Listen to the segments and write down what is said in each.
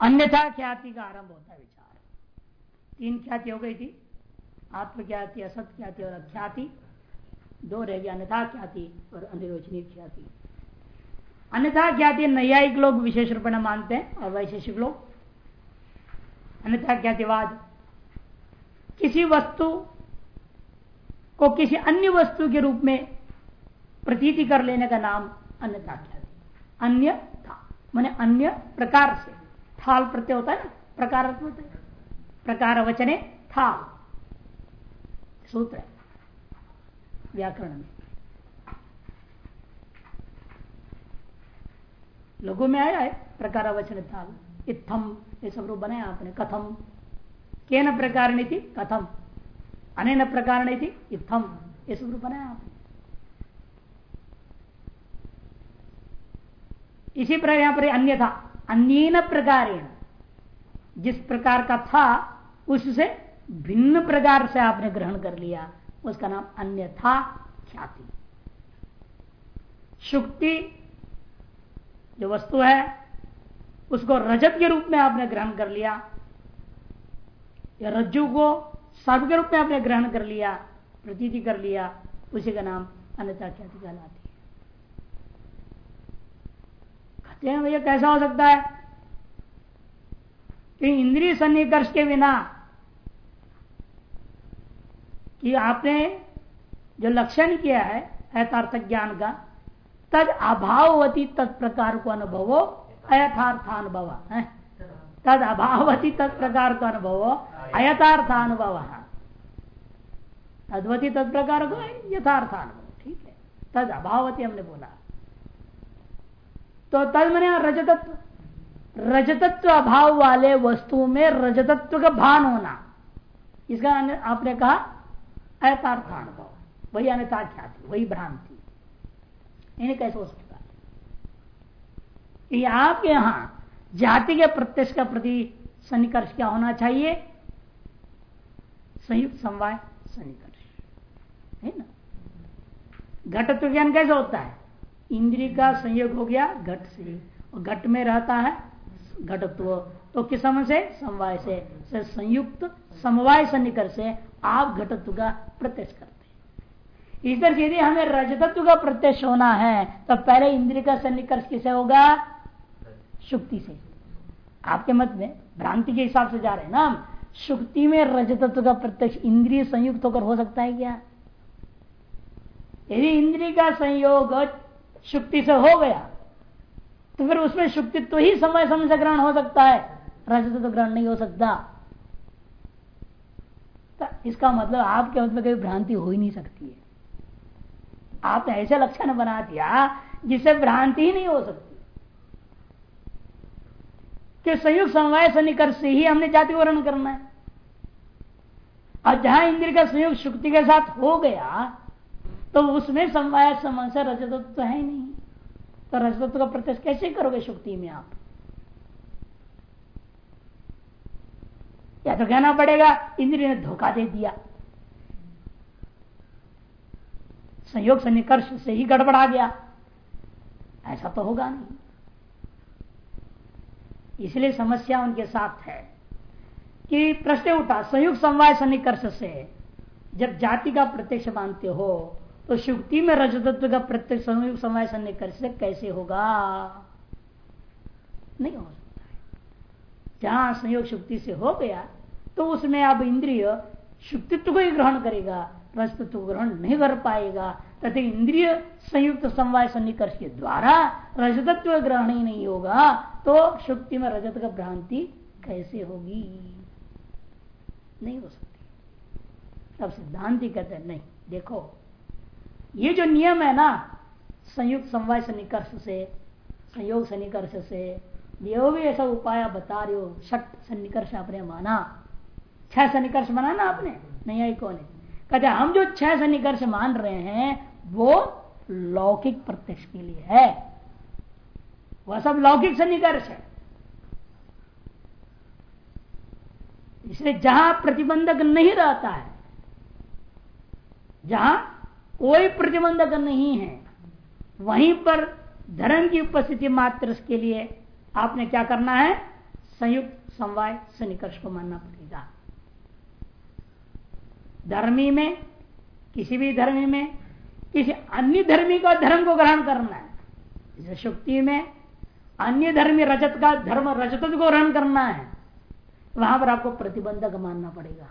अन्यथा ख्याति का आरंभ होता है विचार। तीन ख्याति हो गई थी। आत्मख्याति असत ख्याति और अख्याति। दो रह गया अन्यथा ख्याति और अनिर्वचनीय ख्याति। अन्यथा ख्याति नैयायिक लोग विशेष रूप मानते हैं और वैशेषिक लोग। अन्यथा ख्यातिवाद। किसी वस्तु को किसी अन्य वस्तु के रूप में प्रतीति कर लेने का नाम अन्यथा ख्याति। अन्य था मैंने अन्य प्रकार से। थाल प्रत्यय होता है ना? प्रकार प्रकार वचने था सूत्र। व्याकरण में। लघु में आया है, प्रकार वचन था इत्थम, ये सब रूप बनाया आपने। कथम। के न प्रकार कथम। अने प्रकार नीति इत्थम। ये सब रूप बनाया आपने। इसी प्रकार यहाँ पर अन्य था अन्य प्रकार जिस प्रकार का था, उससे भिन्न प्रकार से आपने ग्रहण कर लिया। उसका नाम अन्य था ख्याति। शुक्ति जो वस्तु है, उसको रजत के रूप में आपने ग्रहण कर लिया। या रज्जु को सर्व के रूप में आपने ग्रहण कर लिया, प्रतीति कर लिया। उसी का नाम अन्यता ख्याति कहलाती कहते हैं, भैया, कैसा हो सकता है? कि इंद्रिय सन्निकर्ष के बिना कि आपने जो लक्षण किया है यथार्थ ज्ञान का, तद अभावती तत्प्रकार को अनुभव, अयथार्थानुभव, है? तद अभावती तत्प्रकार को अनुभव, अयथार्थानुभव। तद्वती तत्प्रकार को यथार्थानुभव, ठीक है? तद अभावती हमने बोला। तो तद मैंने रजतत्व। रजतत्व अभाव वाले वस्तु में रजतत्व का भान होना। इसका आपने कहा अयथार्थानुभव वही अन्यथा ख्याति वही भ्रांति। इन्हें कैसे हो सकता है? आपके यहाँ जाति के प्रत्यक्ष का प्रति सन्निकर्ष क्या होना चाहिए? संयुक्त समवाय सन्निकर्ष। है ना? घटत्व ज्ञान कैसे होता है? इंद्रिय का संयोग हो गया घट से। और घट में रहता है घटत्व। तो किस समय से? समवाय से, संयुक्त समवाय सन्निकर्ष से आप घटत्व का प्रत्यक्ष करते तरह यदि हमें रजतत्व का प्रत्यक्ष होना है तो पहले इंद्रिय का सन्निकर्ष किसे होगा? शुक्ति से। आपके मत में भ्रांति के हिसाब से जा रहे हैं ना शुक्ति में रजतत्व का प्रत्यक्ष इंद्रिय संयुक्त होकर हो सकता है क्या? यदि इंद्रिय का संयोग शुक्ति से हो गया तो फिर उसमें शुक्ति तो ही समय समय से ग्रहण हो सकता है। रजत तो ग्रहण नहीं हो सकता। तो इसका मतलब आपके मतलब कभी भ्रांति हो ही नहीं सकती है। आपने ऐसे लक्षण बना दिया जिससे भ्रांति ही नहीं हो सकती। कि संयुक्त समवाय सन्निकर्ष से ही हमने जाति वर्ण करना है। और जहाँ इंद्र का संयोग शुक्ति के साथ हो गया तो उसमें समवाय समस्या रजतत्व तो है ही नहीं। तो रजतत्व का प्रत्यक्ष कैसे करोगे शुक्ति में आप? या तो कहना पड़ेगा, इंद्रिय ने धोखा दे दिया। संयोग से निकर्ष से ही गड़बड़ा गया। ऐसा तो होगा नहीं। इसलिए समस्या उनके साथ है कि प्रश्न उठा संयुक्त समवाय सन्निकर्ष से, जब जाति का प्रत्यक्ष मानते हो तो शुक्ति में रजतत्व का प्रत्यक्ष संयुक्त समवाय सन्निकर्ष से कैसे होगा? नहीं हो सकता जहाँ संयोग शुक्ति से हो गया तो उसमें अब इंद्रिय शुक्तित्व को ही ग्रहण करेगा, रजतत्व ग्रहण नहीं कर पाएगा। तथा इंद्रिय संयुक्त समवाय सन्निकर्ष के द्वारा रजतत्व ग्रहण ही नहीं होगा तो शुक्ति में रजत का भ्रांति कैसे होगी? नहीं हो सकती। तब सिद्धांति कहते नहीं, देखो ये जो नियम है ना, संयुक्त समवाय सन्निकर्ष से, संयोग सन्निकर्ष से जो भी ऐसा उपाय बता रहे हो छठ सन्निकर्ष आपने माना। छह सन्निकर्ष माना ना आपने? नहीं, आई कौन कहते हम जो छह सन्निकर्ष मान रहे हैं, वो लौकिक प्रत्यक्ष के लिए है। वह सब लौकिक सन्निकर्ष है। इसलिए जहाँ प्रतिबंधक नहीं रहता है, जहाँ कोई प्रतिबंधक नहीं है। वहीं पर धर्म की उपस्थिति मात्र के लिए आपने क्या करना है? संयुक्त समवाय सनिकर्ष को मानना पड़ेगा। धर्मी में, किसी भी धर्मी में, किसी अन्य धर्मी का धर्म को ग्रहण करना है। शुक्ति में अन्य धर्मी रजत का धर्म, रजत को ग्रहण करना है। वहाँ पर आपको प्रतिबंधक मानना पड़ेगा।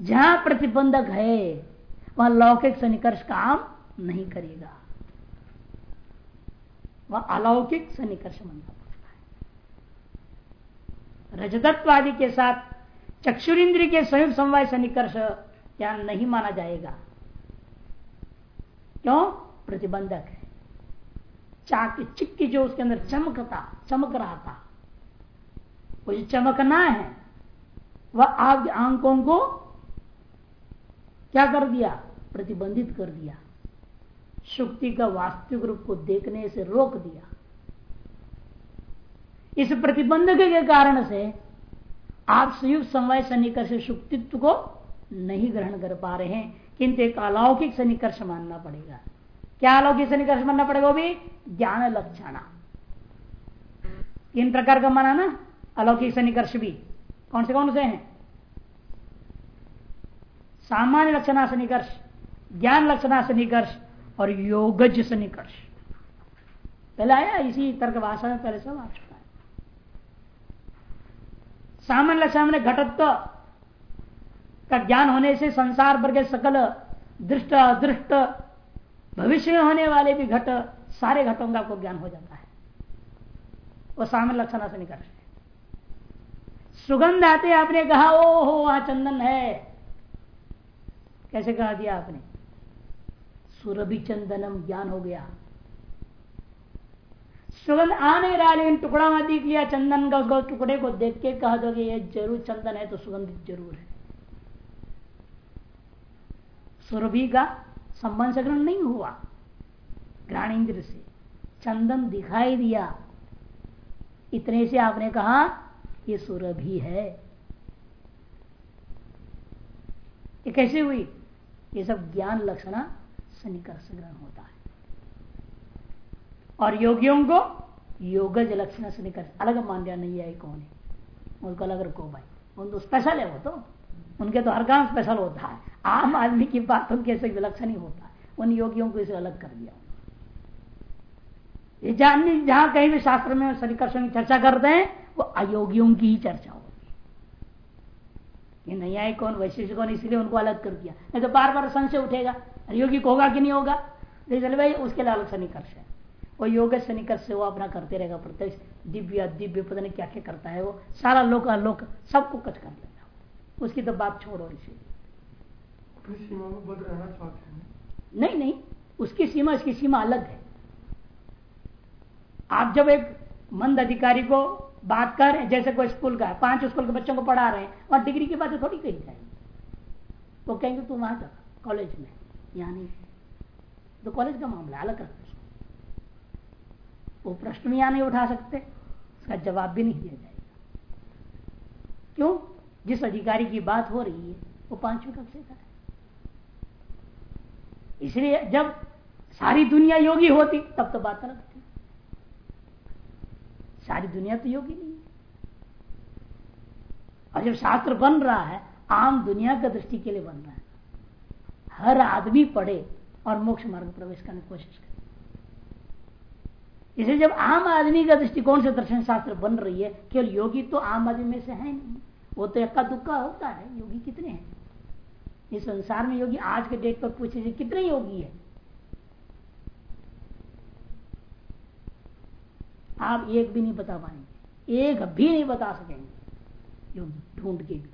जहाँ प्रतिबंधक है वह लौकिक सन्निकर्ष काम नहीं करेगा। वह अलौकिक सनिकर्ष मानना पड़ता है। रजतत्वादि के साथ चक्षुरिंद्र के संयुक्त समवाय सनिकर्ष क्या नहीं माना जाएगा। क्यों? प्रतिबंधक है। चाक चिक्की जो उसके अंदर चमकता, चमक रहा था, वो जो चमकना है, वह आपके आंकों को क्या कर दिया? प्रतिबंधित कर दिया। शुक्ति का वास्तविक रूप को देखने से रोक दिया। इस प्रतिबंधक के कारण से आप संयुक्त समवाय सन्निकर्ष शुक्तित्व को नहीं ग्रहण कर पा रहे हैं। किंतु एक अलौकिक सन्निकर्ष मानना पड़ेगा। क्या अलौकिक सन्निकर्ष मानना पड़ेगा वो भी? ज्ञान लक्षण। तीन प्रकार का माना ना? अलौकिक सन्निकर्ष भी। कौन से कौन से हैं? सामान्य लक्षणा से निकर्ष, ज्ञान लक्षणा से निकर्ष और योगज से निकर्ष। पहले आया, इसी तर्क भाषा में पहले सब आ चुका है। सामान्य लक्षण में घटत्व का ज्ञान होने से संसार भर के सकल, दृष्ट, अदृष्ट, भविष्य में होने वाले भी घट, सारे घटों का आपको ज्ञान हो जाता है। वो सामान्य लक्षणा से निकर्ष सुगंध आते आपने कहा ओ हो वहाँ चंदन है। कैसे कहा दिया आपने? सुरभि चंदनम ज्ञान हो गया। सुगंध आ नहीं रहा लेकिन टुकड़ा में देख लिया चंदन का उसको टुकड़े को देख के कह दो ये ज़रूर चंदन है तो सुगंधित ज़रूर है। सुरभि का संबंध ग्रहण नहीं हुआ। ग्राणेन्द्र से चंदन दिखाई दिया। इतने से आपने कहा, ये सुरभि है। ये कैसे हुई? ये सब ज्ञान लक्षणा सन्निकर्ष ग्रहण होता है। और योगियों को योगज लक्षण सन्निकर्ष, अलग मान लिया, नहीं है कौन है? उनको अलग रखो भाई। उन तो स्पेशल है वो तो। उनके तो हर काम स्पेशल होता है। आम आदमी की बात उनके से विलक्षण ही होता है। उन योगियों को इसे अलग कर दिया। जहाँ कहीं भी शास्त्र में सन्निकर्ष की चर्चा करते हैं, वो अयोगियों की ही चर्चा हो। ये आए कौन वैशिष्ट कौन इसलिए उनको अलग कर दिया। नहीं तो बार बार संशय उठेगा। योगी को होगा कि नहीं होगा? चले भाई उसके लिए अलग सन्निकर्ष है। वो योग सन्निकर्ष से वो अपना करते रहेगा प्रत्यक्ष दिव्य दिव्य पता नहीं क्या क्या करता है वो। सारा लोक अलोक सबको कच कर लेगा उसकी तो बात छोड़ो इसे। नहीं नहीं। उसकी सीमा इसकी सीमा अलग है। आप जब एक मंद अधिकारी को बात कर रहे हैं, जैसे कोई स्कूल का है, पाँच स्कूल के बच्चों को पढ़ा रहे हैं, और डिग्री की बात थोड़ी कही जाएगी। वो कहेंगे, तू वहाँ जा, कॉलेज में, यहाँ नहीं तो कॉलेज का मामला अलग रखते वो प्रश्न भी यहाँ नहीं उठा सकते, उसका जवाब भी नहीं दिया जाएगा। क्यों? जिस अधिकारी की बात हो रही है, वो पांचवी कक्षा का है? इसलिए जब सारी दुनिया योगी होती, तब तो बात अलग सारी दुनिया तो योगी नहीं और जब शास्त्र बन रहा है, आम दुनिया का दृष्टि के लिए बन रहा है। हर आदमी पढ़े और मोक्ष मार्ग प्रवेश करने की कोशिश करे। इसे जब आम आदमी का दृष्टिकोण से दर्शन शास्त्र बन रही है, केवल योगी तो आम आदमी में से है नहीं। वो तो एक्का दुक्का होता है, योगी कितने हैं? इस संसार में योगी आज के डेट पर पूछे कितने योगी है? आप एक भी नहीं बता पाएँगे। एक भी नहीं बता सकेंगे। योगी ढूंढ के भी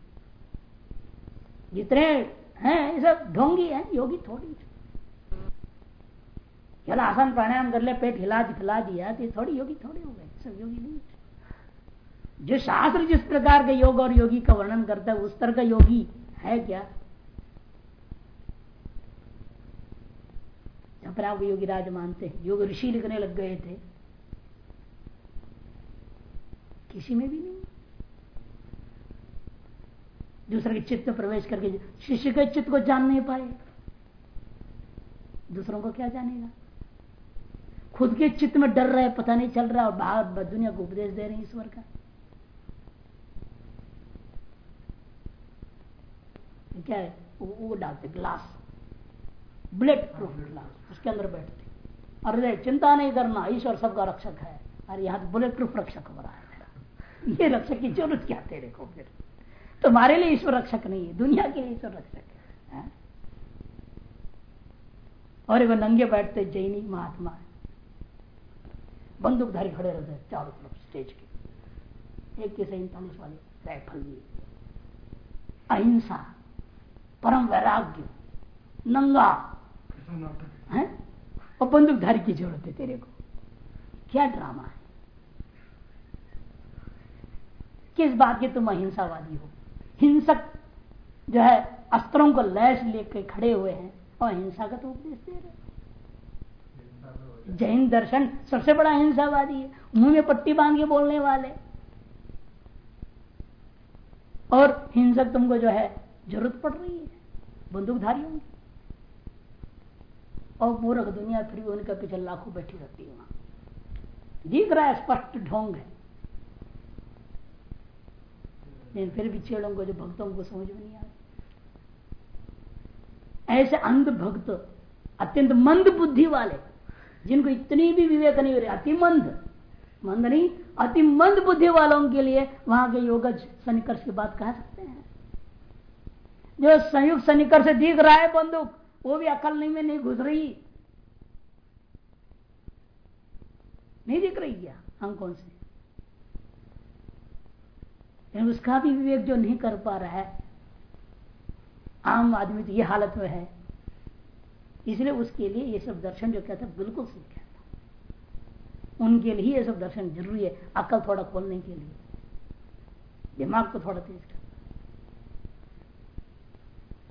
जितने हैं, ये सब ढोंगी हैं, योगी थोड़ी चलो आसान प्राणायाम कर ले, पेट हिला हिला दिया तो थोड़ी योगी थोड़ी हो गए सब योगी नहीं जो शास्त्र, जिस प्रकार के योग और योगी का वर्णन करता है, उस तरह का योगी है क्या? अपने आप योगी राज मानते हैं। योग ऋषि लिखने लग गए थे। किसी में भी नहीं। दूसरे के चित्त में प्रवेश करके शिष्य के चित्त को जान नहीं पाए। दूसरों को क्या जानेगा? खुद के चित्त में डर रहे पता नहीं चल रहा और बाहर दुनिया को उपदेश दे रहे हैं ईश्वर का। क्या है? वो, डालते ग्लास ब्लेड प्रूफ ग्लास उसके अंदर बैठते। अरे चिंता नहीं करना ईश्वर सबका रक्षक है। अरे यहाँ बुलेट प्रूफ रक्षक हो रहा है। ये रक्षक की ज़रूरत क्या तेरे को फिर? तुम्हारे लिए ईश्वर रक्षक नहीं है दुनिया के लिए ईश्वर रक्षक है। और वो नंगे बैठते जैनी महात्मा बंदूकधारी खड़े रहते चारों तरफ़ स्टेज के। एक के सैतालीस वाले राइफल लिए अहिंसा परम वैराग्य नंगा। है? और बंदूकधारी की ज़रूरत है तेरे को। क्या ड्रामा है? किस बात की तुम अहिंसावादी हो? हिंसक जो है, अस्त्रों को लैस लेकर खड़े हुए हैं और हिंसा का तो उपदेश दे रहे जैन दर्शन सबसे बड़ा हिंसावादी है। मुँह में पट्टी बाँध के बोलने वाले। और हिंसक तुमको जो है, ज़रूरत पड़ रही है। बंदूकधारियों की और पूरा दुनिया फिर भी उनके पीछे लाखों बैठी रहती है वहाँ। दिख रहा है स्पष्ट ढोंग है। लेकिन फिर भी चेड़ों को जो भक्तों को समझ में नहीं आ ऐसे अंध भक्त, अत्यंत मंद बुद्धि वाले, जिनको इतनी भी विवेक नहीं हो रही, अति मंद मंद नहीं, अति मंद बुद्धि वालों के लिए वहाँ के योगज सनिकर्ष की बात कह सकते हैं। जो संयुक्त सनिकर्ष से दिख रहा है बंदूक, वो भी अकल नहीं में नहीं घुस रही। नहीं दिख रही क्या? हम कौन से? उसका भी विवेक जो नहीं कर पा रहा है, आम आदमी तो ये हालत में है। इसलिए उसके लिए ये सब दर्शन जो कहता है, बिल्कुल सही कहता उनके लिए ये सब दर्शन ज़रूरी है, अकल थोड़ा खोलने के लिए। दिमाग को थोड़ा तेज कर।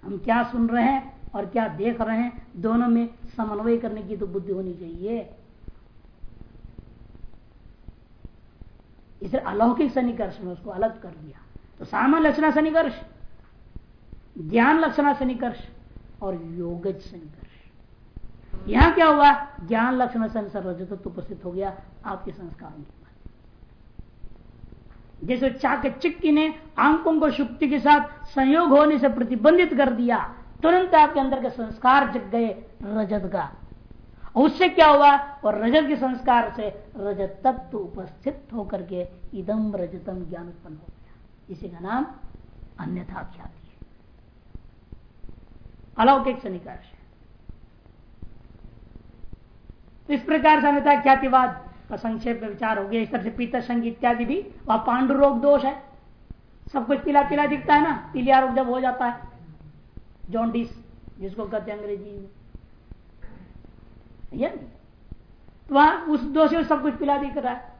हम क्या सुन रहे हैं और क्या देख रहे हैं, दोनों में समन्वय करने की तो बुद्धि होनी चाहिए। इसे अलौकिक सन्निकर्ष में उसको अलग कर दिया। तो सामान्य लक्षणा सन्निकर्ष ज्ञान लक्षणा सन्निकर्ष और योगज सन्निकर्ष यहाँ क्या हुआ? ज्ञान लक्षण संसार रजतत्व उपस्थित हो गया आपके संस्कार बाद। जैसे चाक चिक्की ने आंकों को शुक्ति के साथ संयोग होने से प्रतिबंधित कर दिया, तुरंत आपके अंदर के संस्कार जग गए रजत का। उससे क्या हुआ? और रजत के संस्कार से रजत तत्व उपस्थित होकर के इदम रजतम ज्ञान उत्पन्न हो गया। इसी का नाम अन्यथा ख्याति है। अलौकिक से तो इस प्रकार से अन्यथा ख्यातिवाद का संक्षेप में विचार हो गया। इस तरह से पीत संग इत्यादि भी, वह पांडु रोग दोष है। सब कुछ पीला पीला दिखता है ना? पीलिया रोग जब हो जाता है। जॉन्डिस, जिसको कहते हैं अंग्रेज़ी में। तो वहाँ उस दोष में सब कुछ पिला दिख रहा है।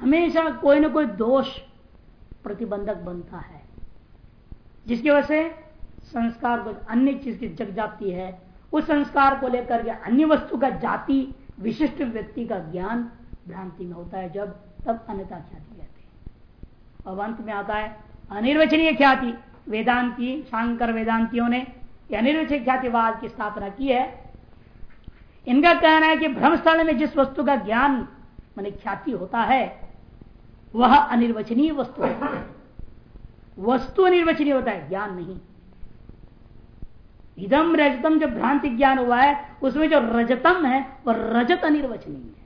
हमेशा कोई ना कोई दोष प्रतिबंधक बनता है। जिसकी वजह से संस्कार को अन्य चीज़ की जग जाती है, उस संस्कार को लेकर के अन्य वस्तु का जाति, विशिष्ट व्यक्ति का ज्ञान भ्रांति में होता है, जब तब अन्यता ख्याति कहते हैं। और अंत में आता है, अनिर्वचनीय ख्याति। वेदांती, शांकर वेदांतियों ने अनिर्वचनीय ख्यातिवाद की स्थापना की है। इनका कहना है कि भ्रम स्थल में जिस वस्तु का ज्ञान, मान ख्याति होता है, वह अनिर्वचनीय वस्तु है। वस्तु अनिर्वचनीय होता है, ज्ञान नहीं। इदम रजतम जो भ्रांति ज्ञान हुआ है, उसमें जो रजतम है, वह रजत अनिर्वचनीय है।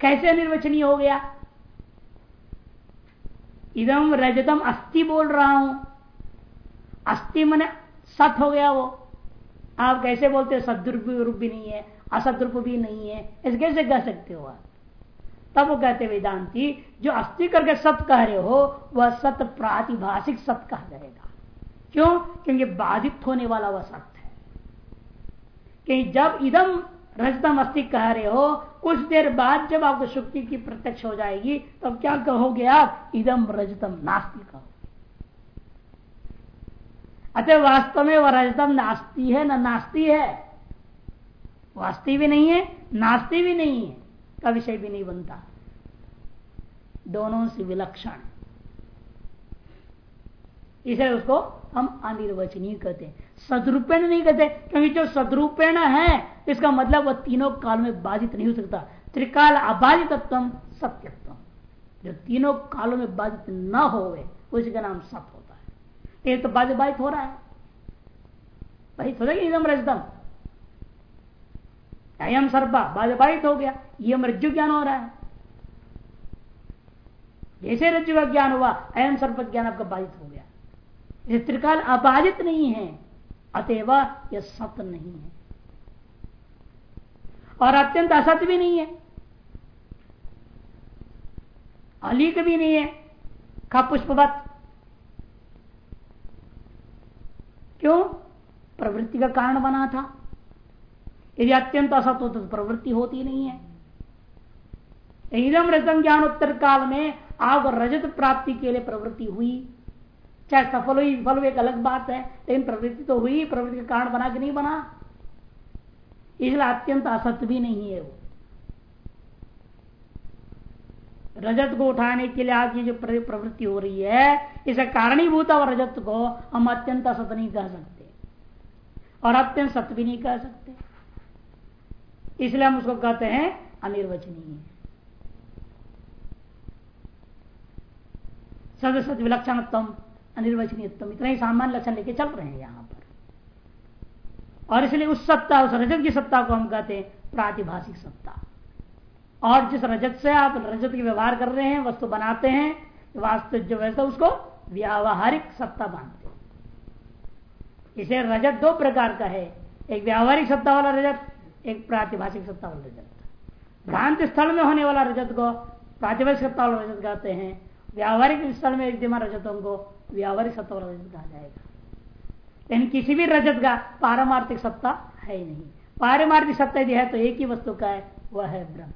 कैसे अनिर्वचनीय हो गया? इदम रजतम अस्थि बोल रहा हूँ। अस्थि मन सत हो गया वो। आप कैसे बोलते हो, सदरूप भी नहीं है, असदरूप भी नहीं है, ऐसे कैसे कह सकते हो आप? तब वो कहते वेदांति, जो अस्थि करके सत कह रहे हो, वह सत प्रातिभाषिक सत कहा जाएगा। क्यों? क्योंकि बाधित होने वाला वह सत्य है। कि जब इदम रजतम अस्थि कह रहे हो, कुछ देर बाद जब आपको शुक्ति की प्रत्यक्ष हो जाएगी, तब क्या कहोगे आप? इदम रजतम, नास्ति कहो अतः वास्तव में वह रजतम नास्ती है, न नास्ती है। वास्ती भी नहीं है, नास्ती भी नहीं है, का विषय भी नहीं बनता। दोनों से विलक्षण। इसलिए उसको हम अनिर्वचनीय कहते हैं। सदरूपेण नहीं कहते, क्योंकि जो सदरूपेण है, इसका मतलब वह तीनों काल में बाधित नहीं हो सकता। त्रिकाल अबाधितत्व सत्यत्व जो तीनों कालों में बाधित न हो उसी का नाम सत्य ये तो बाधित बाधित हो रहा है। बाधित हो जाएगी एकदम रजतम अयम सर्पा बाधित बाधित हो गया। ये मृत्यु ज्ञान हो रहा है। जैसे रज्जु का ज्ञान हुआ, अयम सर्प ज्ञान आपका बाधित हो गया। त्रिकाल अबाधित नहीं है। अतएव यह सत्य नहीं है। और अत्यंत असत्य भी नहीं है। अलीक भी नहीं है। का पुष्पवत। क्यों? प्रवृत्ति का कारण बना था। यदि अत्यंत असत होता तो प्रवृत्ति होती नहीं है। एकदम रजतम ज्ञान उत्तर काल में आप रजत प्राप्ति के लिए प्रवृत्ति हुई। चाहे सफल हुई, विफल हुई, एक अलग बात है, लेकिन प्रवृत्ति तो हुई, प्रवृत्ति का कारण बना कि नहीं बना? इसलिए अत्यंत असत्य भी नहीं है वो। रजत को उठाने के लिए आज जो प्रवृत्ति हो रही है, इसे कारणीभूत और रजत को हम अत्यंत असत नहीं कह सकते। और अत्यंत सत्य भी नहीं कह सकते। इसलिए हम उसको कहते हैं अनिर्वचनीय। सद सदस्य विलक्षणत्म अनिर्वचनीयत्म इतना ही सामान्य लक्षण लेके चल रहे हैं यहाँ पर। और इसलिए उस सत्ता, उस रजत की सत्ता को हम कहते हैं प्रातिभाषिक सत्ता। और जिस रजत से आप रजत की व्यवहार कर रहे हैं, वस्तु बनाते हैं, वास्तविक जो वैसा उसको व्यावहारिक सत्ता हैं। इसे रजत दो प्रकार का है। एक व्यावहारिक सत्ता वाला रजत, एक प्रातिभाषिक सत्ता वाला रजत। भ्रांत स्थल में होने वाला रजत को प्रातिभाषिक सत्ता वाला रजत कहते हैं। व्यावहारिक स्थल में विद्यमान रजतों को व्यावहारिक सत्ता वाला रजत कहा जाएगा। लेकिन किसी भी रजत का पारमार्थिक सत्ता है ही नहीं। पारमार्थिक सत्ता यदि है तो एक ही वस्तु का है, वह है ब्रह्म।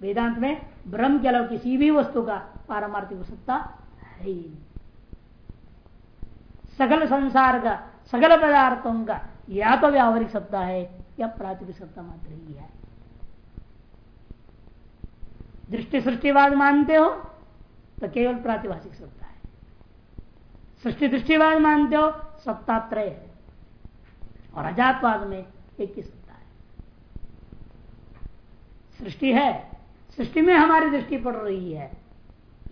वेदांत में ब्रह्म के अलावा किसी भी वस्तु का पारमार्थिक सत्ता है ही सकल संसार का सकल पदार्थों का या तो व्यावहारिक सत्ता है या प्राथमिक सत्ता मात्र ही है। दृष्टि सृष्टिवाद मानते हो तो केवल प्रातिभाषिक सत्ता है। सृष्टि दृष्टिवाद मानते हो सत्ता त्रय है। और अजातवाद में एक ही सत्ता है। सृष्टि है सृष्टि में हमारी दृष्टि पड़ रही है।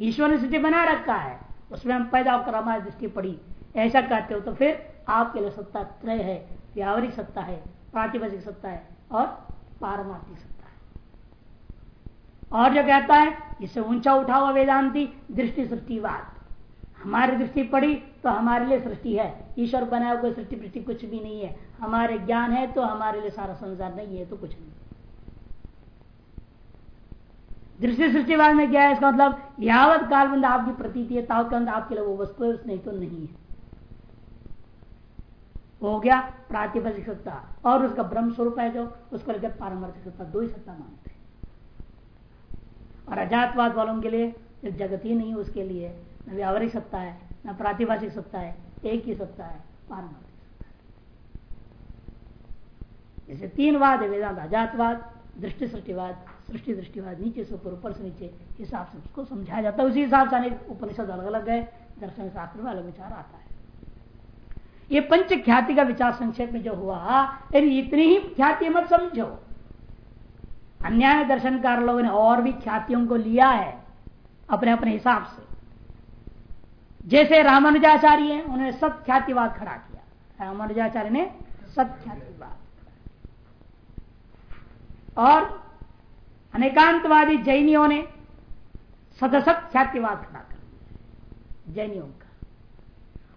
ईश्वर ने सृष्टि बना रखा है। उसमें हम पैदा होकर हमारी दृष्टि पड़ी। ऐसा कहते हो तो फिर आपके लिए सत्ता त्रय है, व्यावहारिक सत्ता है प्रातिभाषिक सत्ता है और पारमार्थिक सत्ता है। और जो कहता है, इससे ऊँचा उठा हुआ वेदांति, दृष्टि सृष्टिवाद। हमारी दृष्टि पड़ी तो हमारे लिए सृष्टि है। ईश्वर बनाया कोई सृष्टि पृष्टि कुछ भी नहीं है। हमारे ज्ञान है तो हमारे लिए सारा संसार नहीं है तो कुछ नहीं। दृष्टि सृष्टिवाद में क्या है? इसका मतलब यावत काल बंद आपकी प्रतीति है तावत आपके लिए वो वस्तु है नहीं तो नहीं है। हो गया प्रातिपदिक सत्ता। और उसका ब्रह्म स्वरूप है जो, उसको लेकर पारंपरिक सत्ता दो ही सत्ता मानते हैं। और अजातवाद वालों के लिए जगत ही नहीं, उसके लिए न व्यावहारिक सत्ता है, न प्रातिभाषिक सत्ता है, एक ही सत्ता है, पारमार्थिक सत्ता। जैसे तीन वाद है, वेदांत, अजातवाद, दृष्टि सृष्टिवाद। सृष्टि दृष्टिवाद नीचे से ऊपर ऊपर से नीचे, हिसाब से उसको समझाया जाता है। उसी हिसाब से उपनिषद अलग अलग है, दर्शन शास्त्र में अलग विचार आता है। ये पंच ख्याति का विचार संक्षेप में जो हुआ, यदि इतनी ही ख्याति मत समझो। अन्याय दर्शनकार लोगों ने और भी ख्यातियों को लिया है, अपने अपने हिसाब से। जैसे रामानुजाचार्य है, उन्होंने सत ख्यातिवाद खड़ा किया। रामानुजाचार्य ने सत ख्यातिवाद। और अनेकांतवादी जैनियों ने सदसत ख्यातिवाद खड़ा कर जैनियों का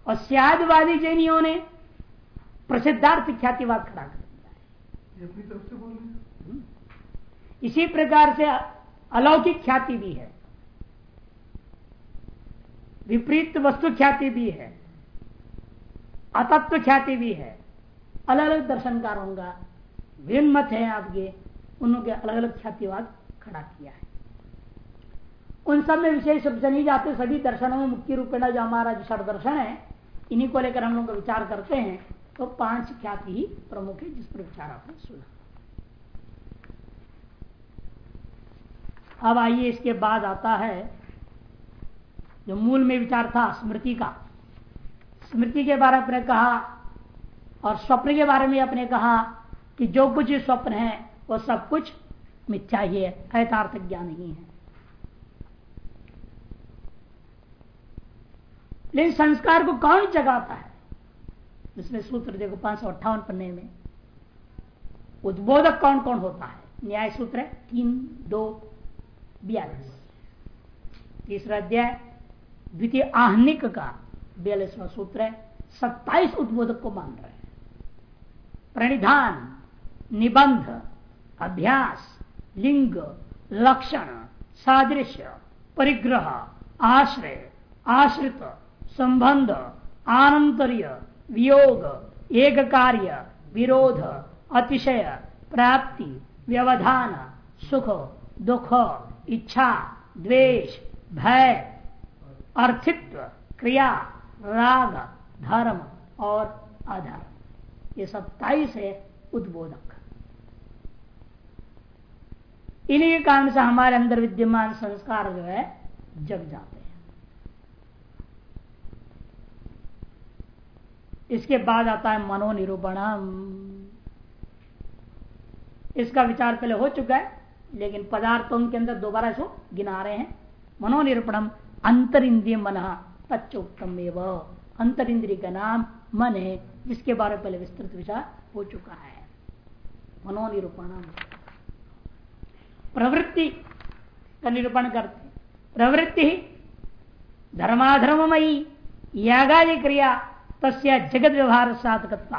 और सियादवादी जैनियों ने प्रसिद्धार्थ ख्यातिवाद खड़ा कर दिया। इसी प्रकार से अलौकिक ख्याति भी है विपरीत वस्तु ख्याति भी है अतत्व ख्याति भी है अलग अलग दर्शनकारों का विभिन्न मत है आपके उन्होंने अलग अलग ख्यातिवाद खड़ा किया है। उन सब में विशेष से नहीं जाते, सभी दर्शनों में मुख्य रूप में जो हमारा षड दर्शन है, इन्हीं को लेकर हम लोग का विचार करते हैं तो पाँच ख्याति ही प्रमुख है जिस पर विचार आपने सुना। अब आइए इसके बाद आता है जो मूल में विचार था, स्मृति का। स्मृति के बारे में कहा और स्वप्न के बारे में अपने कहा कि जो कुछ स्वप्न है वो सब कुछ मिथ्या ही है यथार्थ ज्ञान ही है। लेकिन संस्कार को कौन जगाता है? इसमें सूत्र देखो पाँच सौ अट्ठावन पन्ने में, उद्बोधक कौन कौन होता है? न्याय सूत्र है, तीन, दो, बयालीस। तीसरा अध्याय, द्वितीय आहनिक का बयालीसवा सूत्र है, सत्ताईस उद्बोधक को मान रहे हैं। प्रणिधान, निबंध अभ्यास, लिंग, लक्षण, सादृश्य, परिग्रह, आश्रय, आश्रित, संबंध आनंतर्य वियोग एक कार्य विरोध, अतिशय, प्राप्ति, व्यवधान, सुख, दुख, इच्छा, द्वेष, भय, अर्थित्व, क्रिया, राग, धर्म और अधर्म। ये सत्ताईस है उद्बोधक इन्हीं के कारण से हमारे अंदर विद्यमान संस्कार जो है, जग जाते हैं। इसके बाद आता है मनोनिरूपणम। इसका विचार पहले हो चुका है, लेकिन पदार्थों के अंदर दोबारा इसको गिना रहे हैं। मनोनिरूपणम अंतर इंद्रिय मन, तच्चोक्तम अंतर इंद्रिय का नाम मन है, जिसके बारे में पहले विस्तृत विचार हो चुका है। मनोनिरूपणम। प्रवृत्ति का निरूपण करते प्रवृत्ति धर्माधर्ममयी, यागादि क्रिया, तस्या जगत व्यवहार साधकत्वा।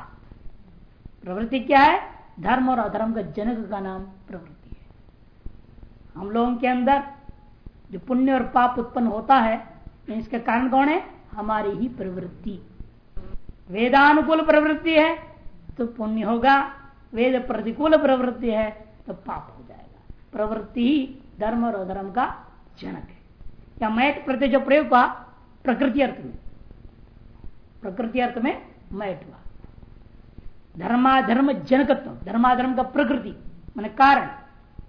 प्रवृत्ति क्या है? धर्म और अधर्म का जनक का नाम प्रवृत्ति है। हम लोगों के अंदर जो पुण्य और पाप उत्पन्न होता है, इसके कारण कौन है? हमारी ही प्रवृत्ति। वेदानुकूल प्रवृत्ति है तो पुण्य होगा। वेद प्रतिकूल प्रवृत्ति है तो पाप प्रवृत्ति ही धर्म और अधर्म का जनक है। या मैट प्रत्यय जो प्रयोग हुआ, प्रकृति अर्थ में। प्रकृति अर्थ में मैट हुआ। धर्माधर्म जनकत्व, धर्माधर्म का प्रकृति, मान कारण,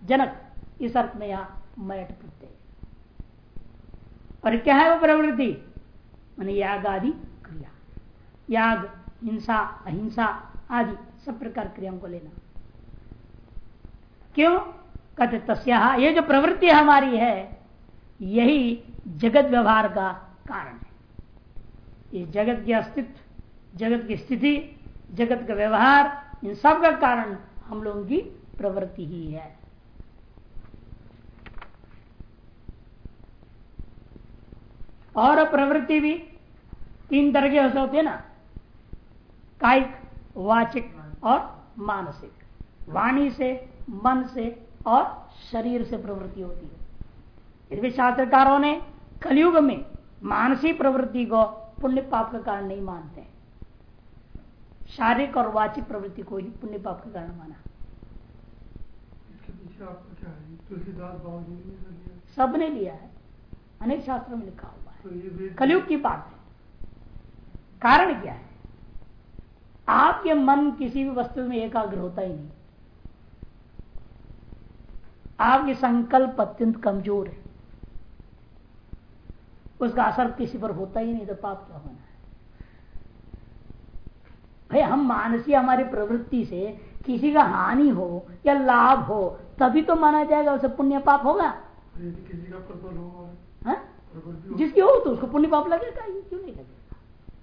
जनक, इस अर्थ में यहाँ मैट प्रत्यय और क्या है वो प्रवृत्ति? मान याग आदि क्रिया। याग, हिंसा, अहिंसा आदि सब प्रकार क्रियाओं को लेना। क्यों? कहते तस्या। ये जो प्रवृत्ति हमारी है, यही जगत व्यवहार का कारण है। ये जगत के अस्तित्व, जगत की स्थिति, जगत का व्यवहार, इन सब का कारण हम लोगों की प्रवृत्ति ही है। और प्रवृत्ति भी तीन तरह के होते हैं ना, कायिक, वाचिक और मानसिक। वाणी से, मन से और शरीर से प्रवृत्ति होती है। भी शास्त्रकारों ने कलयुग में मानसिक प्रवृत्ति को पुण्य पाप का कारण नहीं मानते। शारीरिक और वाचिक प्रवृत्ति को ही पुण्य पाप का कारण माना। ने सबने लिया है। अनेक शास्त्रों में लिखा हुआ है। तो कलयुग की बात है। कारण क्या है? आपके मन किसी भी वस्तु में एकाग्र होता ही नहीं। आपकी संकल्प अत्यंत कमज़ोर है। उसका असर किसी पर होता ही नहीं तो पाप क्या होना है? भाई हम मानसी हमारी प्रवृत्ति से किसी का हानि हो या लाभ हो तभी तो माना जाएगा उसे पुण्य पाप होगा। किसी का प्रबल हो जिसकी हो तो उसको पुण्य पाप लगेगा ये क्यों नहीं लगेगा?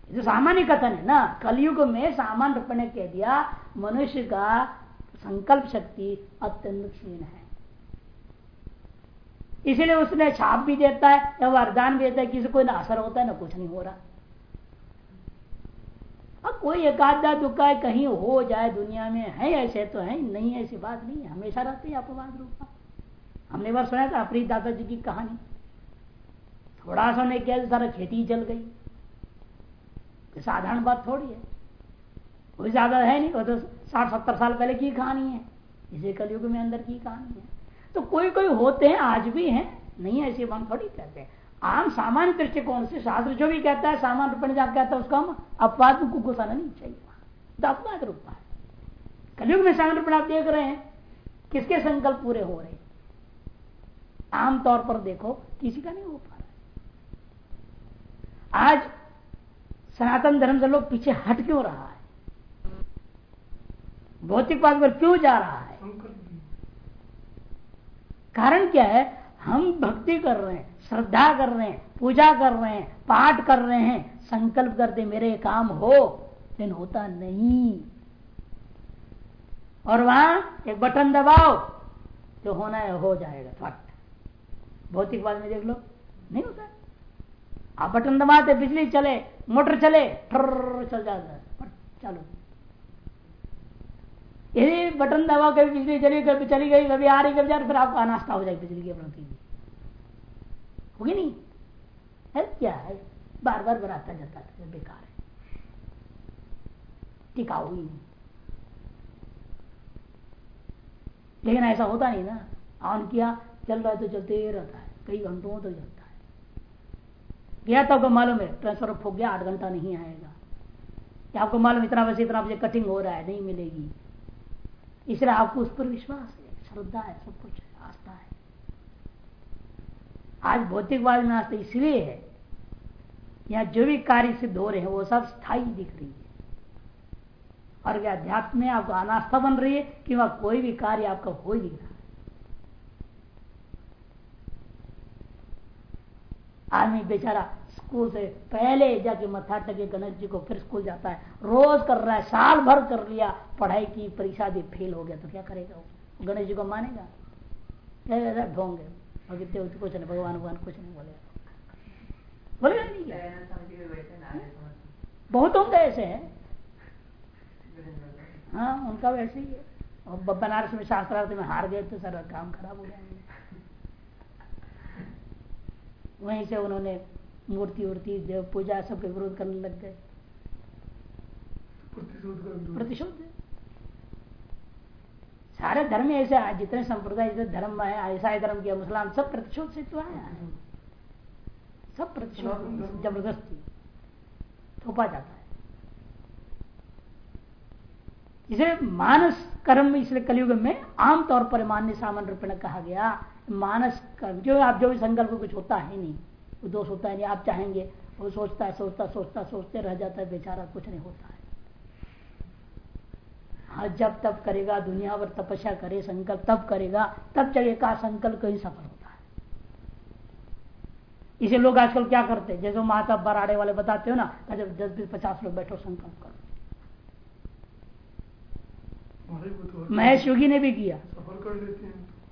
ये तो सामान्य कथन है ना। कलयुग में सामान्य रूप ने कह दिया मनुष्य का संकल्प शक्ति अत्यंत क्षीण है। इसीलिए उसने छाप भी देता है, या वरदान भी देता है, किसी कोई ना असर होता है, ना कुछ नहीं हो रहा। अब कोई एकाधा दुक्का कहीं हो जाए दुनिया में, है ऐसे तो है, नहीं, ऐसी बात नहीं हमेशा रहती है अपवाद रूपा हमने बार सुना था प्रीत दादाजी की कहानी। थोड़ा सा ने किया सारा खेती जल गई। साधारण बात थोड़ी है। कोई ज़्यादा है नहीं, वो तो साठ सत्तर साल पहले की कहानी है। इसे कलयुग में अंदर की कहानी है। तो कोई कोई होते हैं, आज भी हैं, नहीं ऐसी बात थोड़ी कहते हैं। आम सामान्य दृष्टिकोण से? शास्त्र जो भी कहता है, सामान्य रूप में कहता है, उसको हम अपवाद को घुसाना नहीं चाहिए। तो अपवाद रूपा है कलयुग में सामान्य रूप आप देख रहे हैं, किसके संकल्प पूरे हो रहे आमतौर पर देखो, किसी का नहीं हो पा रहा। आज सनातन धर्म से लोग पीछे हट क्यों रहा है? भौतिकवाद पर क्यों जा रहा है? कारण क्या है? हम भक्ति कर रहे हैं, श्रद्धा कर रहे हैं, पूजा कर रहे हैं, पाठ कर रहे हैं। संकल्प करते मेरे काम हो, लेकिन होता नहीं। और वहाँ एक बटन दबाओ, जो होना है हो जाएगा, फट। भौतिकवाद में देख लो, नहीं होता। आप बटन दबाते, बिजली चले, मोटर चले ठर चल जाता है चालू। यदि बटन दबा कभी बिजली चली कभी चली गई कभी आ रही कभी जा रही फिर आपको अनास्था हो जाएगी बिजली के प्रति होगी नहीं? है क्या है? बार बार बनाता जाता है बेकार है। टिकाऊ ही नहीं। लेकिन ऐसा होता नहीं ना। ऑन किया, चल रहा है तो चलते ही रहता है। कई घंटों तक तो चलता है। गया तो आपको मालूम है ट्रांसफ़र हो गया, आठ घंटा नहीं आएगा। या आपको मालूम इतना बजे इतना बजे कटिंग हो रहा है, नहीं मिलेगी। इसलिए आपको उस पर विश्वास है, श्रद्धा है, सब कुछ है आस्था है। आज भौतिकवाद में आस्था इसलिए है या जो भी कार्य सिद्ध हो रहे हैं, वो सब स्थायी दिख रही है। और अध्यात्म में आपको अनास्था बन रही है कि वह कोई भी कार्य आपका हो ही रहा। आदमी बेचारा स्कूल से पहले जाके मथा टके, गणेश जी को फिर स्कूल जाता है। रोज कर रहा है, साल भर कर लिया, पढ़ाई की परीक्षा दी फेल हो गया तो क्या करेगा वो? गणेश जी को मानेगा? ढोंगे। और कुछ नहीं, भगवान भगवान, कुछ नहीं बोलेगा बोलेगा नहीं बहुत होंगे ऐसे हैं। हाँ उनका वैसे ही है। और बनारस में शास्त्रार्थ में हार गए तो सारा काम खराब हो जाएँगे। वहीं से उन्होंने मूर्ति उर्ति देव पूजा सबके विरोध करने लग गए। प्रतिशोध सारे धर्म ऐसे जितने संप्रदाय जितने धर्म है ईसाई धर्म किया मुसलमान सब प्रतिशोध से तो आया है। सब प्रतिशोध ज़बरदस्ती। थोपा जाता है। इसे मानस कर्म इसलिए कलयुग में आमतौर पर मान्य सामान्य रूप में कहा गया मानस कर्म जो आप जो भी संकल्प कुछ होता है नहीं। वो दोष होता है नहीं आप चाहेंगे वो सोचता है सोचता सोचता सोचते रह जाता है बेचारा कुछ नहीं होता है। हाँ जब तब करेगा दुनिया पर तपस्या करे संकल्प तब करेगा तब का संकल्प कहीं सफल होता है। इसे लोग आजकल क्या करते हैं? जैसे माता बराड़े वाले बताते हो ना जब दस बीस पचास लोग बैठो संकल्प करो। महेश योगी ने भी किया।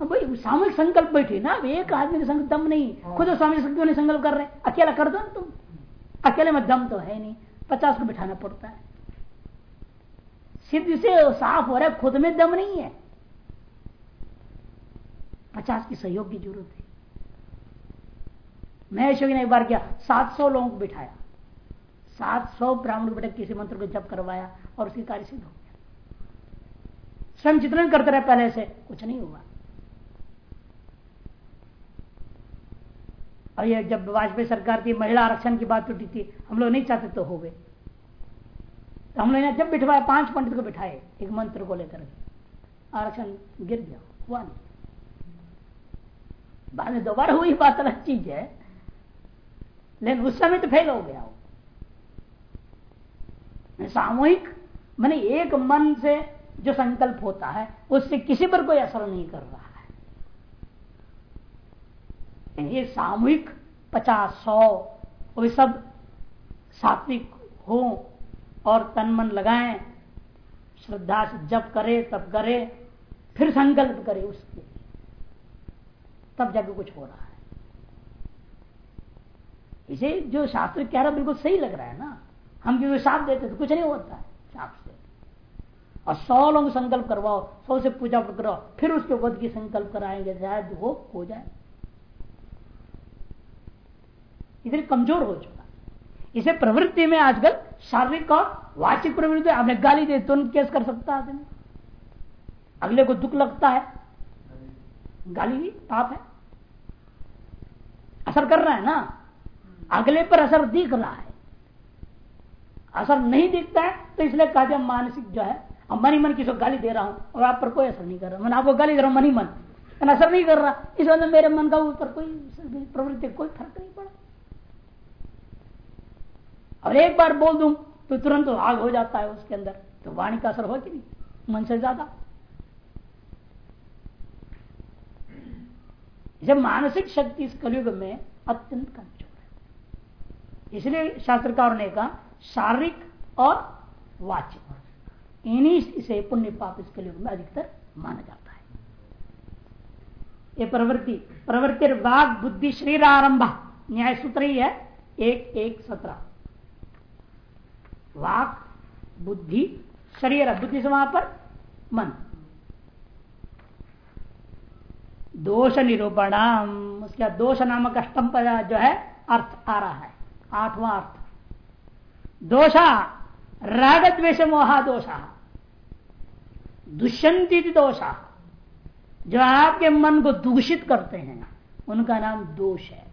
भाई सामूहिक संकल्प बैठे ना एक आदमी का संकल्प दम नहीं हाँ। खुद स्वामी शक्ति वाले संकल्प कर रहे अकेला कर दो ना तुम। अकेले में दम तो है नहीं। पचास को बिठाना पड़ता है। सिद्ध से साफ़ हो रहा है खुद में दम नहीं है। पचास की सहयोग की ज़रूरत है। महेश योगी ने एक बार किया? सात सौ लोगों को बिठाया। सात सौ ब्राह्मण बैठक किसी मंत्र को जप करवाया और उसकी कार्य सिद्ध हो गया। स्वयं चित्रण करते रहे पहले से कुछ नहीं हुआ। और ये जब वाजपेयी सरकार थी महिला आरक्षण की बात उठी थी, हम लोग नहीं चाहते तो हो गए। तो हम लोग ने जब बिठवाया पाँच पंडित को बिठाए, एक मंत्र को लेकर आरक्षण गिर गया, हुआ नहीं। बाद में दोबारा हुई बात, अलग चीज़ है। लेकिन उस समय तो फेल हो गया वो सामूहिक, मैंने एक मन से जो संकल्प होता है, उससे किसी पर कोई असर नहीं कर रहा। ये सामूहिक पचास सौ, वो सब सात्विक हो और तन मन लगाए, श्रद्धा से जब करे तब करे, फिर संकल्प करे उसके। तब जाके कुछ हो रहा है। इसे जो शास्त्र कह रहा बिल्कुल सही लग रहा है ना। हम क्योंकि साफ़ देते तो कुछ नहीं होता है साफ़ से। और सौ लोग संकल्प करवाओ, सौ से पूजा करवाओ फिर उसके वध की संकल्प कराएँगे, शायद वो हो जाए। इसलिए कमज़ोर हो चुका। इसे प्रवृत्ति में आजकल शारीरिक और वाचिक प्रवृत्ति आपने गाली दे, तुरंत केस कर सकता आदमी। अगले को दुख लगता है। गाली भी पाप है। असर कर रहा है ना? अगले पर असर दिख रहा है। असर नहीं दिखता है तो इसलिए कहा मानसिक जो है, अब मन ही मन किसी को गाली दे रहा हूँ और आप पर कोई असर नहीं कर रहा। मैं आपको गाली दे रहा हूँ मन ही मन। असर नहीं कर रहा। इस वजह मेरे मन का ऊपर कोई प्रवृत्ति, कोई फ़र्क नहीं पड़ा। और एक बार बोल दूँ तो तुरंत आग हो जाता है उसके अंदर। तो वाणी का असर हो कि नहीं? मन से ज़्यादा। जब मानसिक शक्ति इस कलयुग में अत्यंत कमज़ोर है। इसलिए शास्त्रकारों ने कहा, शारीरिक और वाचिक। इन्हीं से पुण्य पाप इस कलयुग में अधिकतर माना जाता है। ये प्रवृत्ति प्रवृत्ति वाग बुद्धि शरीर आरंभ न्याय सूत्र ही है, एक एक सत्रह। वाक, बुद्धि, शरीर, बुद्धि से वहाँ पर मन। दोष निरूपण उसका दोष नामक अष्टम जो है, अर्थ आ रहा है। आठवां अर्थ। दोषा राग द्वेश मोहा दोषा। दुष्यंती दोषा। जो आपके मन को दूषित करते हैं, उनका नाम दोष है।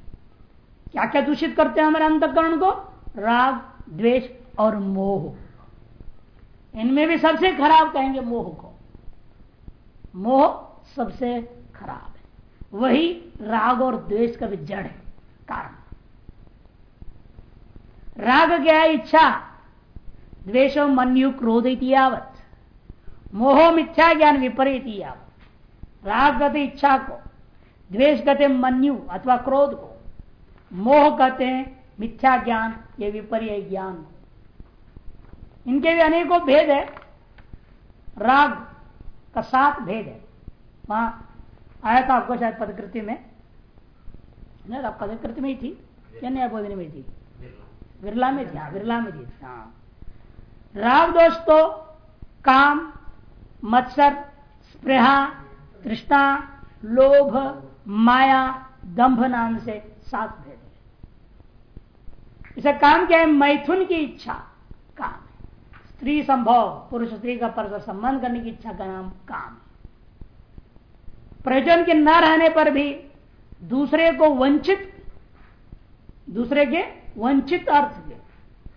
क्या क्या दूषित करते हैं हमारे अंतकरण को? राग, द्वेष और मोह। इनमें भी सबसे खराब कहेंगे मोह को। मोह सबसे खराब है। वही राग और द्वेष का भी जड़ है, कारण। राग क्या है? इच्छा। द्वेषो मन्यु क्रोध यावत। मोह मिथ्या ज्ञान विपरीत यावत। राग कहते इच्छा को, द्वेष कहते मन्यु अथवा क्रोध को। मोह कहते हैं मिथ्या ज्ञान, ये विपरीय ज्ञान इनके भी अनेकों भेद है। राग का सात भेद है। वहाँ आया था आपको शायद पदकृति में। नहीं आप पदकृति में ही थी। क्या नया बोधने में थी? विरला में थी। हाँ विरला में थी। हाँ। राग दोष तो काम, मत्सर, स्पृहा, तृष्णा, लोभ, माया, दंभ नाम से सात भेद है। इसे काम क्या है? मैथुन की इच्छा। स्त्री संभव पुरुष स्त्री का परस्पर संबंध करने की इच्छा का नाम काम। प्रयोजन के न रहने पर भी दूसरे को वंचित, दूसरे के वंचित अर्थ के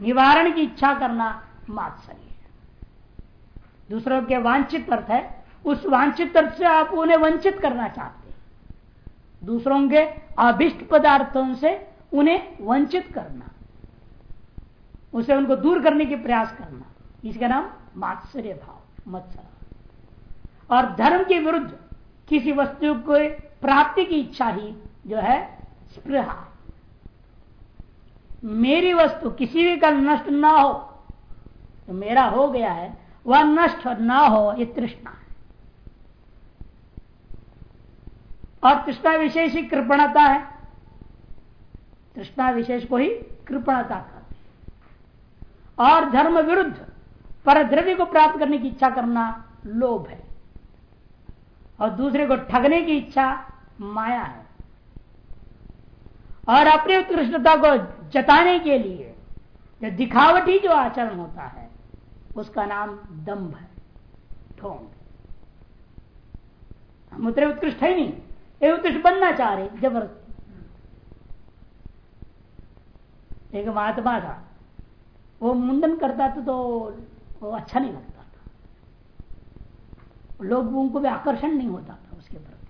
निवारण की इच्छा करना मात्सर्य है। दूसरों के वांछित अर्थ है, उस वांछित अर्थ से आप उन्हें वंचित करना चाहते हैं। दूसरों के अभिष्ट पदार्थों से उन्हें वंचित करना, उसे उनको दूर करने की प्रयास करना। इसका नाम मात्सर्य। भाव मत्सर और धर्म के विरुद्ध किसी वस्तु को प्राप्ति की इच्छा ही जो है, स्पृहा। मेरी वस्तु किसी भी का नष्ट ना हो तो मेरा हो गया है, वह नष्ट ना हो, ये तृष्णा है। और तृष्णा विशेष ही कृपणता है। तृष्णा विशेष को ही कृपणता करते और धर्म विरुद्ध पर द्रव्य को प्राप्त करने की इच्छा करना लोभ है। और दूसरे को ठगने की इच्छा माया है। और अपनी उत्कृष्टता को जताने के लिए जो दिखावटी जो आचरण होता है, उसका नाम दंभ है ढोंग हम उतरे उत्कृष्ट है नहीं, ये उत्कृष्ट बनना चाह रहे ज़बरदस्ती। एक महात्मा था, वो मुंडन करता था तो वो अच्छा नहीं लगता था। लोगों को भी आकर्षण नहीं होता था उसके प्रति।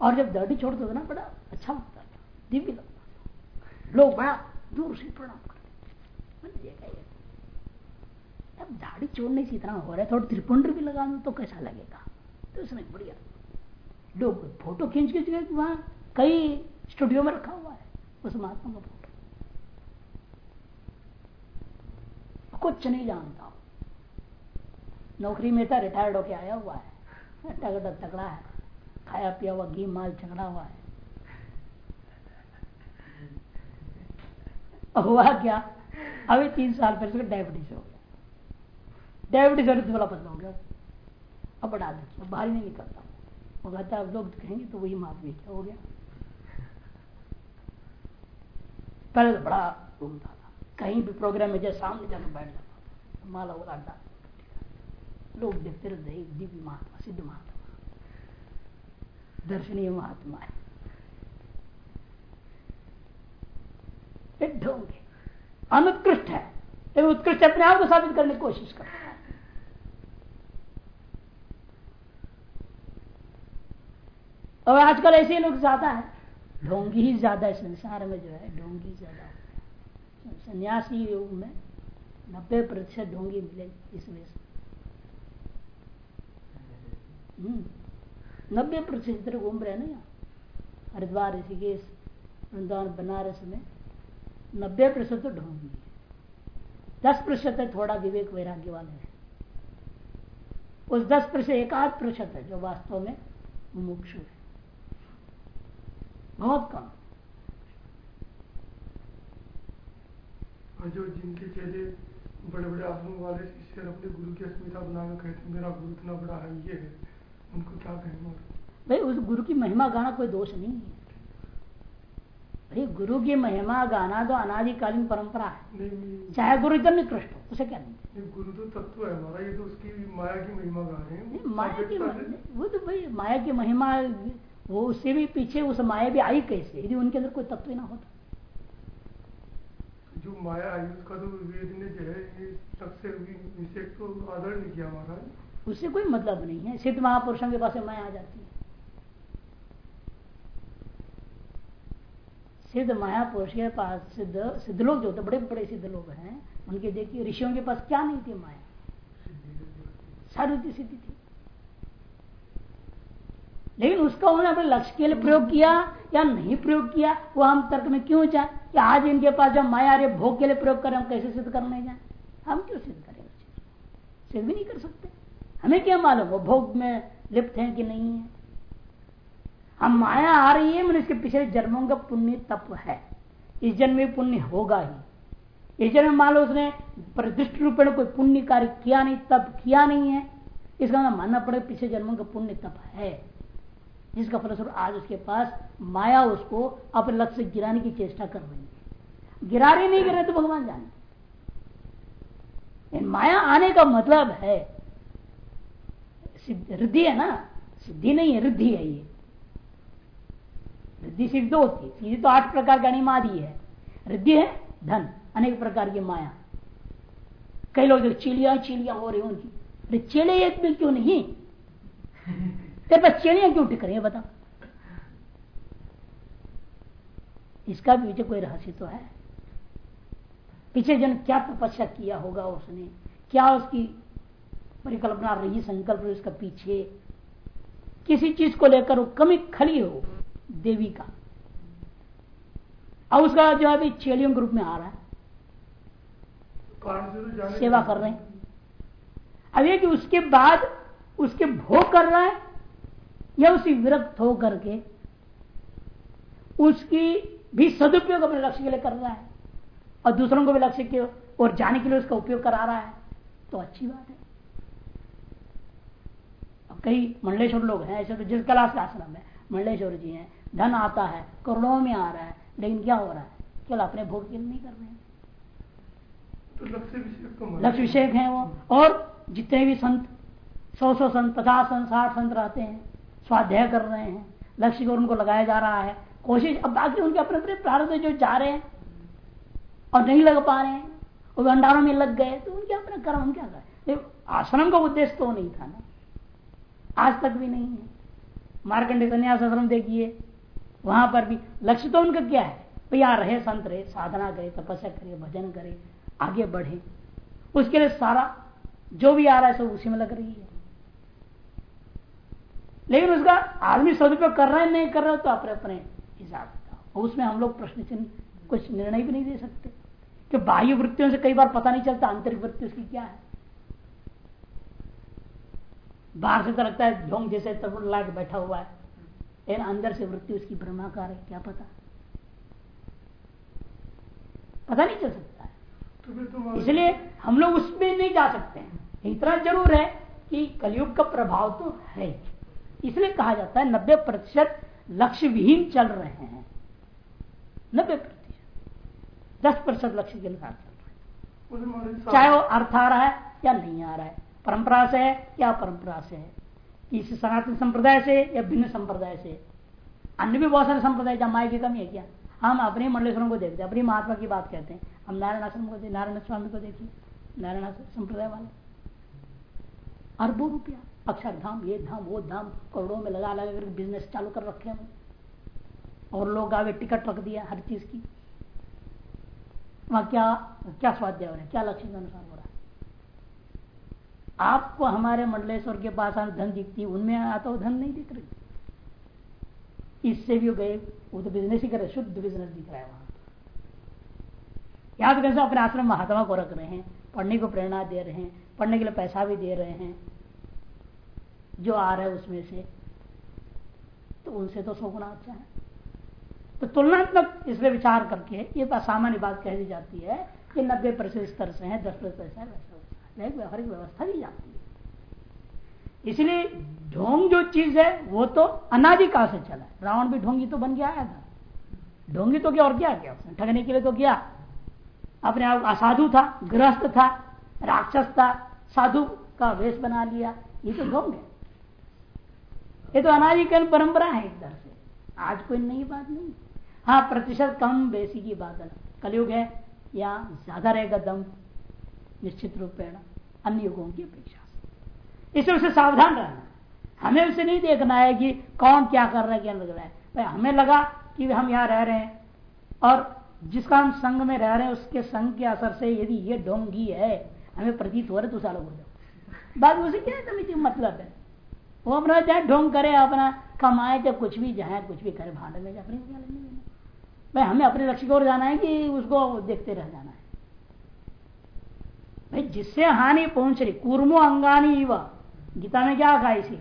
और जब दाढ़ी छोड़ता था ना बड़ा अच्छा लगता था, दिव्य लगता था। लोग बड़ा दूर से प्रणाम दाढ़ी छोड़ने से इतना हो रहा है, थोड़ा त्रिपुंड भी लगा दो तो कैसा लगेगा? तो उसने बढ़िया। लोग फ़ोटो खींच खींच के वहाँ कई स्टूडियो में रखा हुआ है, उस महात्मा का। फ़ोटो कुछ नहीं जानता। नौकरी में था रिटायर्ड होके आया हुआ है। तगड़ा तगड़ा है। खाया पिया हुआ, घी माल झगड़ा हुआ है। हुआ क्या? अभी तीन साल पहले डायबिटीज़ हो गया। डायबिटीज़ और थोड़ा पतला हो गया। अब बढ़ा दे बाहर नहीं निकलता। वो कहता अब लोग कहेंगे तो वही मात भी क्या हो गया। पहले तो बड़ा घूमता था। कहीं भी प्रोग्राम में जैसे सामने जाकर बैठ माला वो अड्डा लोग देखते रहते दिव्य महात्मा, सिद्ध महात्मा. दर्शनीय महात्मा है ढोंग अनुत्कृष्ट है उत्कृष्ट अपने आप को साबित करने की कोशिश करता है और आजकल ऐसे लोग ज़्यादा है ढोंगी ही ज़्यादा है संसार में जो है ढोंगी ज़्यादा सन्यासी योग में नब्बे प्रतिशत ढोंगी मिले इस वजह से। हम्म। नब्बे प्रतिशत घूम रहे ना यहाँ। हरिद्वार, ऋषिकेश, वृंदावन, बनारस में नब्बे प्रतिशत तो ढोंगी है। दस प्रतिशत है, थोड़ा विवेक वैराग्य वाले हैं। उस दस प्रतिशत, एक आध प्रतिशत है जो वास्तव में मुमुक्षु है। बहुत कम। जो जिनके चेले बड़े बड़े आश्रम वाले शिष्य अपने गुरु की अस्मिता बनाकर कहते मेरा गुरु इतना बड़ा है ये है। उनको क्या कहना भाई उस गुरु की महिमा गाना कोई दोष नहीं है। भाई गुरु की महिमा गाना तो अनादिकालीन परंपरा है। चाहे गुरु इतना निकृष्ट हो उसे क्या नहीं? गुरु तो तत्व है हमारा ये तो उसकी माया की महिमा गा रहे हैं। माया की वो तो भाई माया की महिमा वो उससे भी पीछे उस माया भी आई कैसे? यदि उनके अंदर कोई तत्व ना होता। जो माया आई, उसका तो वेद ने जो है विषय तो आदर नहीं किया महाराज। उससे कोई मतलब नहीं है। सिद्ध महापुरुषों के पास माया आ जाती है। सिद्ध महापुरुष के पास सिद्ध सिद्ध लोग जो होते बड़े बड़े सिद्ध लोग हैं, उनके देखिए ऋषियों के पास क्या नहीं थी माया? सारी सिद्धि थी। लेकिन उसका उन्होंने अपने लक्ष्य के लिए प्रयोग किया या नहीं प्रयोग किया, वो हम तर्क में क्यों जाए? आज इनके पास जब माया रे भोग के लिए प्रयोग करें हम कैसे सिद्ध करने जाए? हम क्यों सिद्ध करें सिद्ध भी नहीं कर सकते। हमें क्या मालूम वो भोग में लिप्त है कि नहीं है? हम माया आ रही है, मैंने इसके पिछले जन्मों का पुण्य तप है। इस जन्म में पुण्य होगा ही। इस जन्म मान लो उसने प्रतिष्ठ रूप में कोई पुण्य कार्य किया नहीं तब किया नहीं है, इसका मतलब मानना पड़ेगा पिछले जन्मों का पुण्य तप है। जिसका फलस्वरूप आज उसके पास माया, उसको अपने लक्ष्य गिराने की चेष्टा कर रही है। गिरा रही नहीं गिर तो भगवान जाने माया आने का मतलब है रिद्धि है ना? सिद्धि नहीं है, रिद्धि है ये। रिद्धि सिद्ध होती है। सीधी तो आठ प्रकार का अनिमादी है। रिद्धि है धन, अनेक प्रकार की माया। कई लोग जो चिड़िया चिड़िया हो रही उनकी। अरे चेले एक भी क्यों नहीं? तेरे पास चेड़ियाँ क्यों टिक रही है, बता। इसका भी पीछे कोई रहस्य तो है। पीछे जन क्या तपस्या किया होगा उसने? क्या उसकी परिकल्पना रही, संकल्प उसका पीछे? किसी चीज़ को लेकर वो कमी खड़ी हो, देवी का। अब उसका जो है चेलियों के रूप में आ रहा है, सेवा कर रहे हैं। अब ये कि उसके बाद उसके भोग कर रहा है या उसी विरक्त हो करके उसकी भी सदुपयोग अपने लक्ष्य के लिए कर रहा है और दूसरों को भी लक्ष्य के और जाने के लिए उसका उपयोग करा रहा है तो अच्छी बात है। अब कई मंडलेश्वर लोग हैं ऐसे तो जिस कला से आश्रम है मंडलेश्वर जी हैं धन आता है करोड़ों में आ रहा है लेकिन क्या हो रहा है? केवल अपने भोग के लिए नहीं कर रहे हैं। तो लक्ष्य विषय है वो और जितने भी संत सौ सौ संत पचास संत साठ संत रहते हैं स्वाध्याय कर रहे हैं, लक्ष्य को उनको लगाया जा रहा है। कोशिश अब बाकी उनके अपने अपने प्रारंभ जो जा रहे हैं और नहीं लग पा रहे हैं, वो भंडारों में लग गए तो उनके अपने कर्म क्या करें? आश्रम का उद्देश्य तो नहीं था ना। आज तक भी नहीं है। मार्कंडे संन्यास आश्रम देखिए, वहाँ पर भी लक्ष्य तो उनका क्या है? भैया रहे संत रहे, साधना करे, तपस्या करे, भजन करे, आगे बढ़े। उसके लिए सारा जो भी आ रहा है सब उसी में लग रही है। लेकिन उसका आदमी सदुपयोग कर रहा है नहीं कर रहा है तो अपने अपने हिसाब उसमें हम लोग प्रश्न चिन्ह कुछ निर्णय भी नहीं दे सकते। कि बाह्य वृत्तियों से कई बार पता नहीं चलता आंतरिक वृत्ति उसकी क्या है। बाहर से तो लगता है ढोंग जैसे तरुण ला के बैठा हुआ है। लेकिन अंदर से वृत्ति उसकी ब्रह्माकार है क्या पता? पता नहीं चल सकता है। तो इसलिए हम लोग उसमें नहीं जा सकते हैं। इतना ज़रूर है कि कलयुग का प्रभाव तो है। इसलिए कहा जाता है नब्बे प्रतिशत लक्ष्य विहीन चल रहे हैं। नब्बे प्रतिशत। दस प्रतिशत लक्ष्य के अनुसार चल रहे चाहे वो अर्थ आ रहा है या नहीं आ रहा है। परंपरा से है या परंपरा से है। इस सनातन संप्रदाय से या भिन्न संप्रदाय से। अन्य भी बहुत सारे संप्रदाय, जहाँ माया की कमी है क्या? हम अपने मंडलेश्वरों को देखते हैं, अपनी महात्मा की बात कहते हैं। हम नारायण आश्रम को नारायण स्वामी को देखिए, नारायण संप्रदाय वाले। अरबों रुपया। अक्षरधाम, ये धाम, वो धाम करोड़ों में लगा लगा कर बिज़नेस चालू कर रखे हम और लोग आगे टिकट रख दिया हर चीज़ की। वहाँ क्या क्या स्वाध्याय हो रहा है? क्या लक्ष्य के अनुसार हो रहा है? आपको हमारे मंडलेश्वर के पास धन दिखती उनमें आता वो धन नहीं दिख रही। इससे भी गए, वो तो बिज़नेस ही कर रहे, शुद्ध बिज़नेस दिख रहा है वहाँ। याद कैसे अपने आश्रम महात्मा को रख रहे हैं, पढ़ने को प्रेरणा दे रहे हैं, पढ़ने के लिए पैसा भी दे रहे हैं। जो आ रहा है उसमें से तो उनसे तो सौ गुना अच्छा है। तो तुलनात्मक इसलिए विचार करके, ये सामान्य बात कह दी जाती है कि नब्बे प्रतिशत स्तर से है, दस प्रतिशत ऐसा वैसा व्यवहारिक व्यवस्था दी जाती है। इसलिए ढोंग जो चीज़ है, वो तो अनादिकाल से चला है। रावण भी ढोंगी तो बन आया था। ढोंगी तो क्या और क्या किया उसने? ठगने के लिए तो किया। अपने आप असाधु था, गृहस्थ था, राक्षस था, साधु का वेश बना लिया। ये तो ढोंग है। ये तो अनादिकरण परंपरा है एक तरह से। आज कोई नई बात नहीं। हाँ प्रतिशत कम बेसी की बात है कलयुग है, या ज़्यादा रहेगा दम, निश्चित रूप में अन्य युगों की अपेक्षा इससे उसे सावधान रहना। हमें उसे नहीं देखना है कि कौन क्या कर रहा है, क्या लग रहा है। भाई, हमें लगा कि हम यहाँ रह रहे हैं, और जिसका हम संग में रह रहे हैं, उसके संग के असर से यदि ये डोंगी है, हमें प्रतीत हो रहे तो अलग हो जाओ। बात उसे क्या मतलब है? वो अपना चाहे ढोंग करे अपना, कमाए चाहे कुछ भी जाए, कुछ भी करे, भाड़ में अपने भाई, हमें अपने लक्ष्य की ओर जाना है कि उसको देखते रह जाना है। भाई, जिससे हानि पहुँच रही, कूर्मो अंगानी व गीता में क्या कहा इसी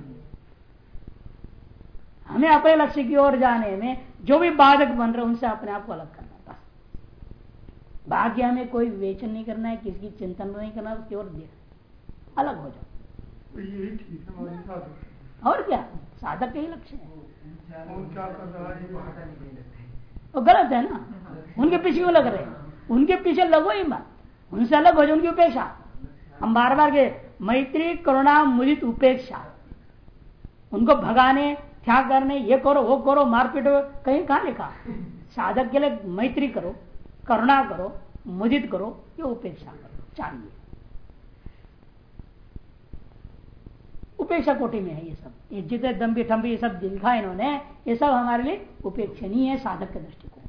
हमें अपने लक्ष्य की ओर जाने में, जो भी बाधक बन रहे उनसे अपने आप को अलग करना था बाकी हमें कोई विवेचन नहीं करना है, किसी की चिंतन नहीं करना उसकी ओर अलग हो जाओ। है और क्या? साधक का ही लक्ष्य है। है? वो गलत है ना? उनके पीछे क्यों लग रहे उनके पीछे लगो ही मत। उनसे अलग हो जाए उनकी उपेक्षा। हम बार बार के मैत्री करुणा मुदित उपेक्षा। उनको भगाने क्या करने ये करो वो करो मारपीट कहीं कहा लिखा? साधक के लिए मैत्री करो करुणा करो मुदित करो ये उपेक्षा करो। चाहिए। उपेक्षा कोटि में है ये सब। ये जितने दम्बी ठम्बी ये सब दिखा इन्होंने, ये सब हमारे लिए उपेक्षणीय है, साधक के दृष्टिकोण।